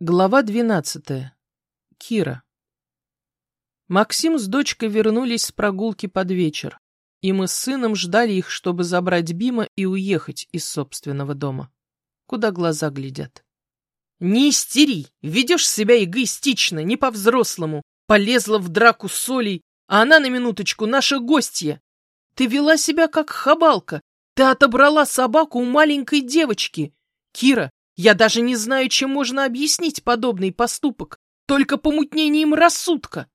Глава двенадцатая. Кира. Максим с дочкой вернулись с прогулки под вечер, и мы с сыном ждали их, чтобы забрать Бима и уехать из собственного дома. Куда глаза глядят. «Не истери! Ведешь себя эгоистично, не по-взрослому. Полезла в драку с Солей, а она на минуточку наша гостья. Ты вела себя как хабалка. Ты отобрала собаку у маленькой девочки. Кира, я даже не знаю, чем можно объяснить подобный поступок, только помутнением рассудка.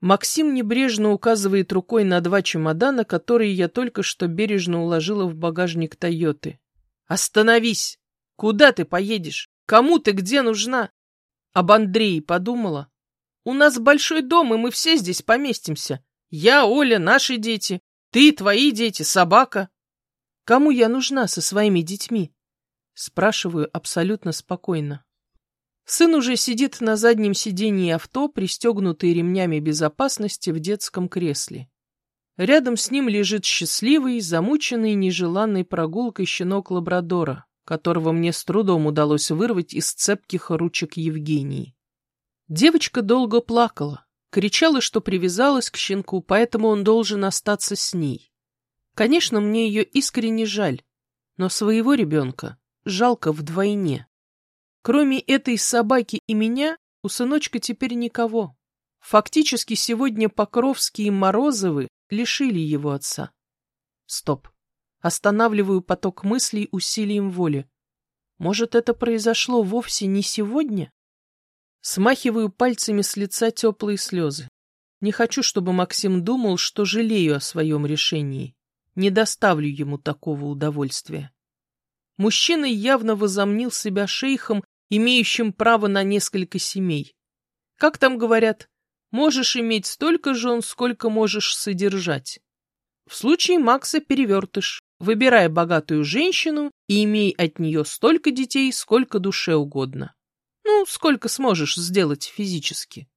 Максим небрежно указывает рукой на два чемодана, которые я только что бережно уложила в багажник Тойоты. «Остановись! Куда ты поедешь? Кому ты где нужна?» Об Андрее подумала. «У нас большой дом, и мы все здесь поместимся. Я, Оля, наши дети, ты, твои дети, собака. Кому я нужна со своими детьми?» Спрашиваю абсолютно спокойно. Сын уже сидит на заднем сидении авто, пристегнутый ремнями безопасности в детском кресле. Рядом с ним лежит счастливый, замученный нежеланной прогулкой щенок лабрадора, которого мне с трудом удалось вырвать из цепких ручек Евгении. Девочка долго плакала, кричала, что привязалась к щенку, поэтому он должен остаться с ней. Конечно, мне ее искренне жаль, но своего ребенка жалко вдвойне. Кроме этой собаки и меня, у сыночка теперь никого. Фактически сегодня Покровские и Морозовы лишили его отца. Стоп. Останавливаю поток мыслей усилием воли. Может, это произошло вовсе не сегодня? Смахиваю пальцами с лица теплые слезы. Не хочу, чтобы Максим думал, что жалею о своем решении. Не доставлю ему такого удовольствия. Мужчина явно возомнил себя шейхом, имеющим право на несколько семей. Как там говорят, можешь иметь столько жен, сколько можешь содержать. В случае Макса перевертыш. Выбирай богатую женщину и имей от нее столько детей, сколько душе угодно. Ну, сколько сможешь сделать физически.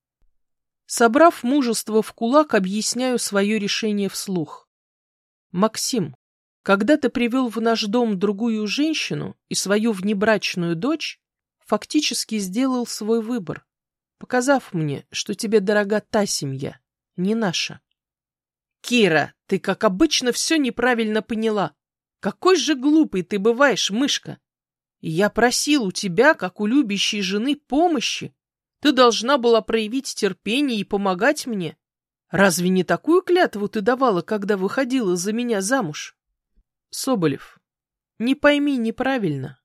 Собрав мужество в кулак, объясняю свое решение вслух. Максим, когда ты привел в наш дом другую женщину и свою внебрачную дочь, фактически сделал свой выбор, показав мне, что тебе дорога та семья, не наша. Кира, ты, как обычно, все неправильно поняла. Какой же глупый ты бываешь, мышка. Я просил у тебя, как у любящей жены, помощи. Ты должна была проявить терпение и помогать мне. Разве не такую клятву ты давала, когда выходила за меня замуж? Соболев, не пойми неправильно.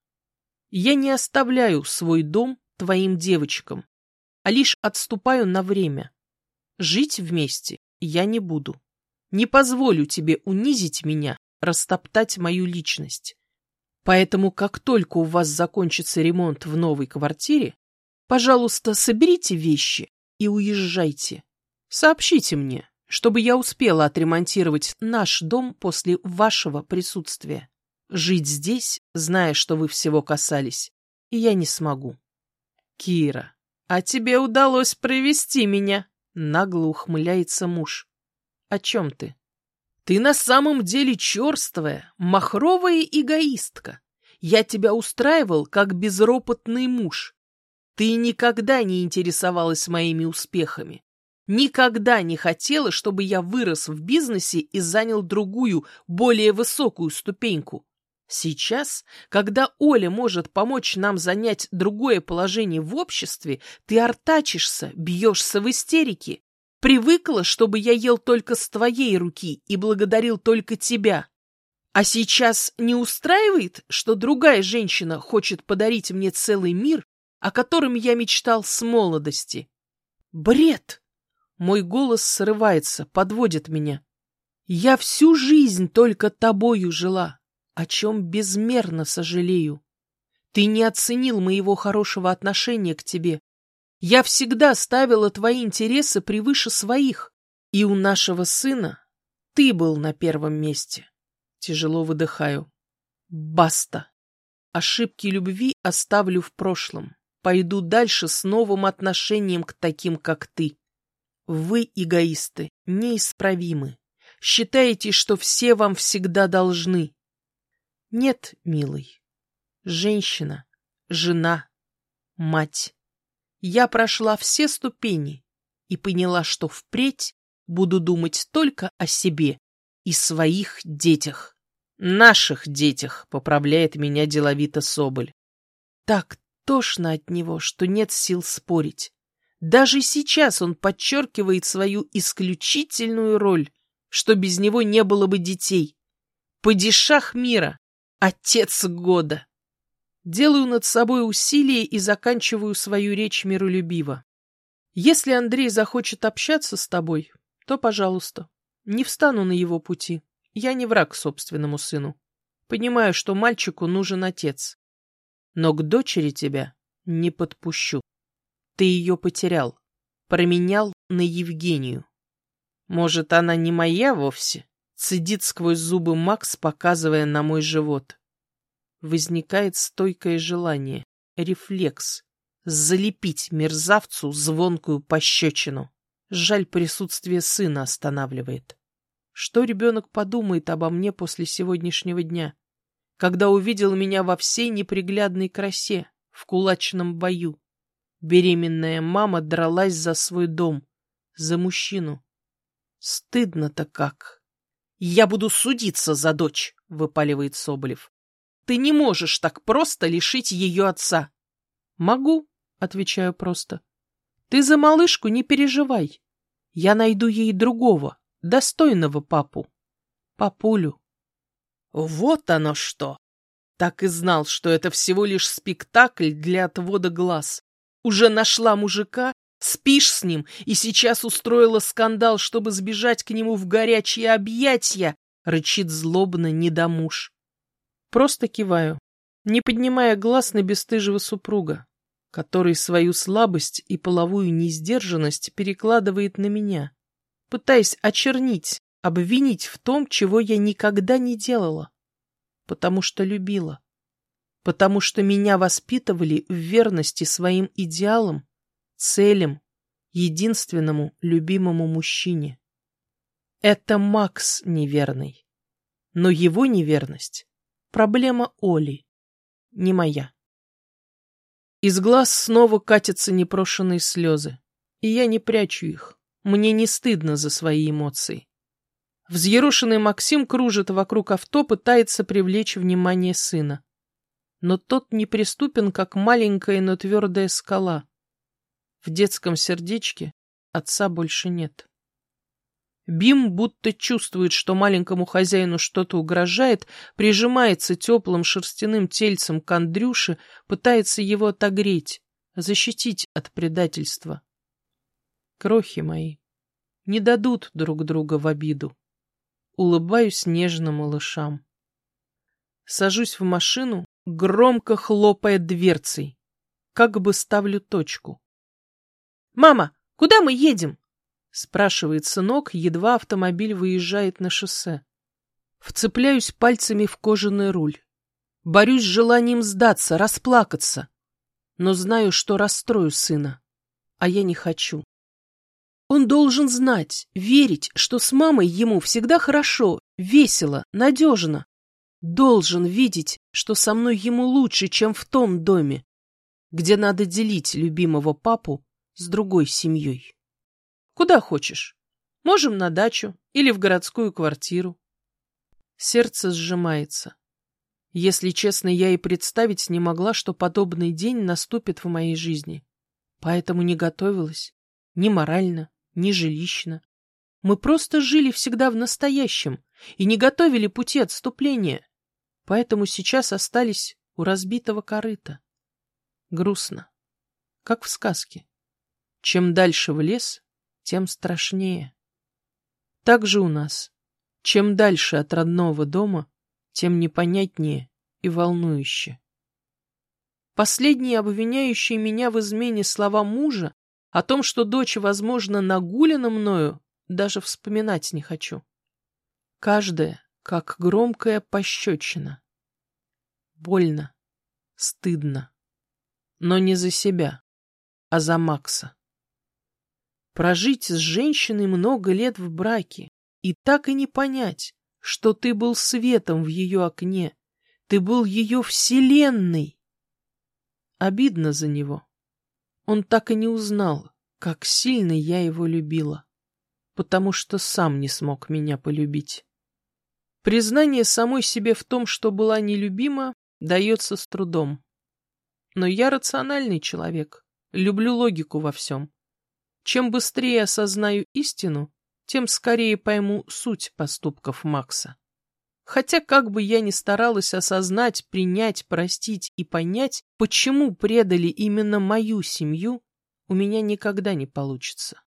Я не оставляю свой дом твоим девочкам, а лишь отступаю на время. Жить вместе я не буду. Не позволю тебе унизить меня, растоптать мою личность. Поэтому, как только у вас закончится ремонт в новой квартире, пожалуйста, соберите вещи и уезжайте. Сообщите мне, чтобы я успела отремонтировать наш дом после вашего присутствия. Жить здесь, зная, что вы всего касались, я не смогу. Кира, а тебе удалось провести меня, нагло ухмыляется муж. О чем ты? Ты на самом деле черствая, махровая эгоистка. Я тебя устраивал как безропотный муж. Ты никогда не интересовалась моими успехами. Никогда не хотела, чтобы я вырос в бизнесе и занял другую, более высокую ступеньку. Сейчас, когда Оля может помочь нам занять другое положение в обществе, ты артачишься, бьешься в истерике. Привыкла, чтобы я ел только с твоей руки и благодарил только тебя. А сейчас не устраивает, что другая женщина хочет подарить мне целый мир, о котором я мечтал с молодости? Бред! Мой голос срывается, подводит меня. Я всю жизнь только тобою жила, о чем безмерно сожалею. Ты не оценил моего хорошего отношения к тебе. Я всегда ставила твои интересы превыше своих, и у нашего сына ты был на первом месте. Тяжело выдыхаю. Баста. Ошибки любви оставлю в прошлом. Пойду дальше с новым отношением к таким, как ты. Вы, эгоисты, неисправимы. Считаете, что все вам всегда должны. Нет, милый. Женщина, жена, мать, Я прошла все ступени и поняла, что впредь буду думать только о себе и своих детях. Наших детях, поправляет меня деловито Соболь. Так тошно от него, что нет сил спорить. Даже сейчас он подчеркивает свою исключительную роль, что без него не было бы детей. Падишах мира, отец года. Делаю над собой усилие и заканчиваю свою речь миролюбиво. Если Андрей захочет общаться с тобой, то, пожалуйста, не встану на его пути. Я не враг собственному сыну. Понимаю, что мальчику нужен отец. Но к дочери тебя не подпущу. Ты ее потерял, променял на Евгению. Может, она не моя вовсе? Цедит сквозь зубы Макс, показывая на мой живот. Возникает стойкое желание, рефлекс, залепить мерзавцу звонкую пощечину. Жаль, присутствие сына останавливает. Что ребенок подумает обо мне после сегодняшнего дня, когда увидел меня во всей неприглядной красе, в кулачном бою? Беременная мама дралась за свой дом, за мужчину. Стыдно-то как. «Я буду судиться за дочь», — выпаливает Соболев. «Ты не можешь так просто лишить ее отца». «Могу», — отвечаю просто. «Ты за малышку не переживай. Я найду ей другого, достойного папу. Папулю». «Вот оно что!» Так и знал, что это всего лишь спектакль для отвода глаз. Уже нашла мужика, спишь с ним и сейчас устроила скандал, чтобы сбежать к нему в горячие объятия, рычит злобно недомуж. Просто киваю, не поднимая глаз на бесстыжего супруга, который свою слабость и половую несдержанность перекладывает на меня, пытаясь очернить, обвинить в том, чего я никогда не делала, потому что любила потому что меня воспитывали в верности своим идеалам, целям, единственному любимому мужчине. Это Макс неверный. Но его неверность — проблема Оли, не моя. Из глаз снова катятся непрошенные слезы, и я не прячу их. Мне не стыдно за свои эмоции. Взъерошенный Максим кружит вокруг авто, пытается привлечь внимание сына но тот неприступен, как маленькая, но твердая скала. В детском сердечке отца больше нет. Бим будто чувствует, что маленькому хозяину что-то угрожает, прижимается теплым шерстяным тельцем к Андрюше, пытается его отогреть, защитить от предательства. Крохи мои не дадут друг друга в обиду. Улыбаюсь нежно малышам. Сажусь в машину, громко хлопая дверцей. Как бы ставлю точку. «Мама, куда мы едем?» — спрашивает сынок, едва автомобиль выезжает на шоссе. Вцепляюсь пальцами в кожаный руль. Борюсь с желанием сдаться, расплакаться. Но знаю, что расстрою сына. А я не хочу. Он должен знать, верить, что с мамой ему всегда хорошо, весело, надежно должен видеть, что со мной ему лучше, чем в том доме, где надо делить любимого папу с другой семьей. Куда хочешь. Можем на дачу или в городскую квартиру. Сердце сжимается. Если честно, я и представить не могла, что подобный день наступит в моей жизни. Поэтому не готовилась. Ни морально, ни жилищно. Мы просто жили всегда в настоящем и не готовили пути отступления поэтому сейчас остались у разбитого корыта. Грустно, как в сказке. Чем дальше в лес, тем страшнее. Так же у нас. Чем дальше от родного дома, тем непонятнее и волнующе. Последние обвиняющие меня в измене слова мужа о том, что дочь, возможно, нагулена мною, даже вспоминать не хочу. Каждая как громкая пощечина. Больно, стыдно. Но не за себя, а за Макса. Прожить с женщиной много лет в браке и так и не понять, что ты был светом в ее окне, ты был ее вселенной. Обидно за него. он так и не узнал, как сильно я его любила, потому что сам не смог меня полюбить. Признание самой себе в том, что была нелюбима, дается с трудом. Но я рациональный человек, люблю логику во всем. Чем быстрее осознаю истину, тем скорее пойму суть поступков Макса. Хотя как бы я ни старалась осознать, принять, простить и понять, почему предали именно мою семью, у меня никогда не получится.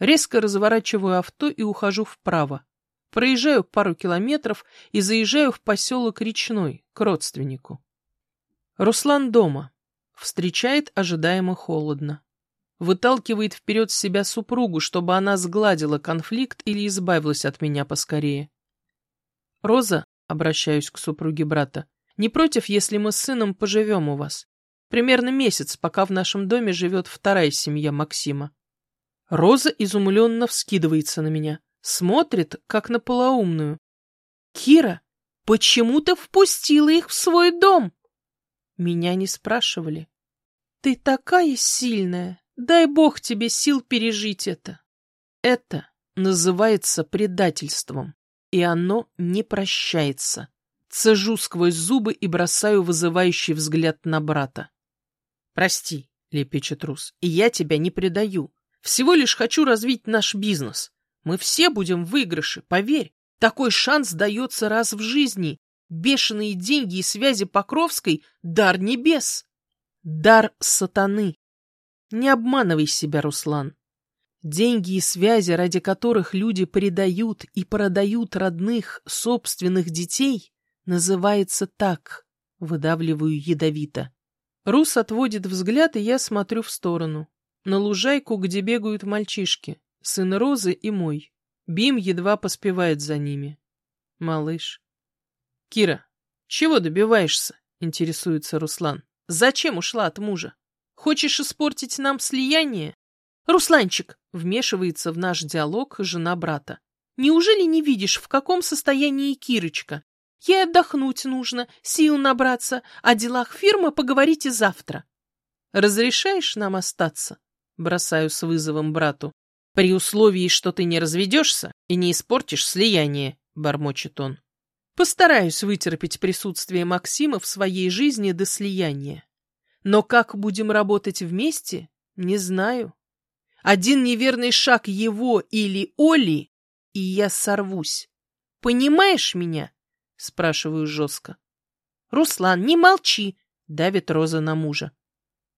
Резко разворачиваю авто и ухожу вправо. Проезжаю пару километров и заезжаю в поселок Речной, к родственнику. Руслан дома. Встречает ожидаемо холодно. Выталкивает вперед себя супругу, чтобы она сгладила конфликт или избавилась от меня поскорее. «Роза», — обращаюсь к супруге брата, — «не против, если мы с сыном поживем у вас? Примерно месяц, пока в нашем доме живет вторая семья Максима». Роза изумленно вскидывается на меня, смотрит, как на полоумную. «Кира, почему ты впустила их в свой дом?» Меня не спрашивали. «Ты такая сильная, дай бог тебе сил пережить это». Это называется предательством и оно не прощается. Цежу сквозь зубы и бросаю вызывающий взгляд на брата. «Прости», — лепечет Рус, — «и я тебя не предаю. Всего лишь хочу развить наш бизнес. Мы все будем в выигрыше, поверь. Такой шанс дается раз в жизни. Бешеные деньги и связи Покровской — дар небес. Дар сатаны. Не обманывай себя, Руслан. Деньги и связи, ради которых люди предают и продают родных, собственных детей, называется так, выдавливаю ядовито. Рус отводит взгляд, и я смотрю в сторону. На лужайку, где бегают мальчишки, сын Розы и мой. Бим едва поспевает за ними. Малыш. Кира, чего добиваешься? Интересуется Руслан. Зачем ушла от мужа? Хочешь испортить нам слияние? «Русланчик!» — вмешивается в наш диалог жена брата. «Неужели не видишь, в каком состоянии Кирочка? Ей отдохнуть нужно, сил набраться, о делах фирмы поговорите завтра». «Разрешаешь нам остаться?» — бросаю с вызовом брату. «При условии, что ты не разведешься и не испортишь слияние», — бормочет он. «Постараюсь вытерпеть присутствие Максима в своей жизни до слияния. Но как будем работать вместе, не знаю». Один неверный шаг его или Оли, и я сорвусь. Понимаешь меня? Спрашиваю жестко. Руслан, не молчи, давит Роза на мужа.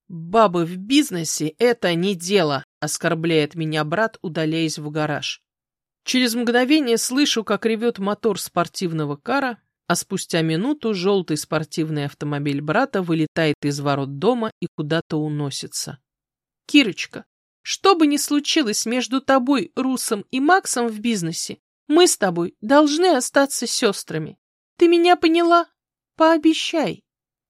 Бабы в бизнесе — это не дело, оскорбляет меня брат, удаляясь в гараж. Через мгновение слышу, как ревет мотор спортивного кара, а спустя минуту желтый спортивный автомобиль брата вылетает из ворот дома и куда-то уносится. «Кирочка, что бы ни случилось между тобой, Русом и Максом в бизнесе, мы с тобой должны остаться сестрами. Ты меня поняла? Пообещай.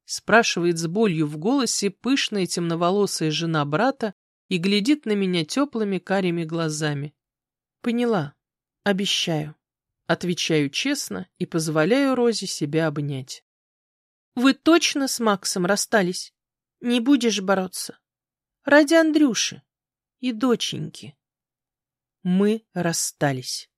Спрашивает с болью в голосе пышная темноволосая жена брата и глядит на меня теплыми карими глазами. Поняла. Обещаю. Отвечаю честно и позволяю Розе себя обнять. Вы точно с Максом расстались? Не будешь бороться? Ради Андрюши и доченьки. Мы расстались.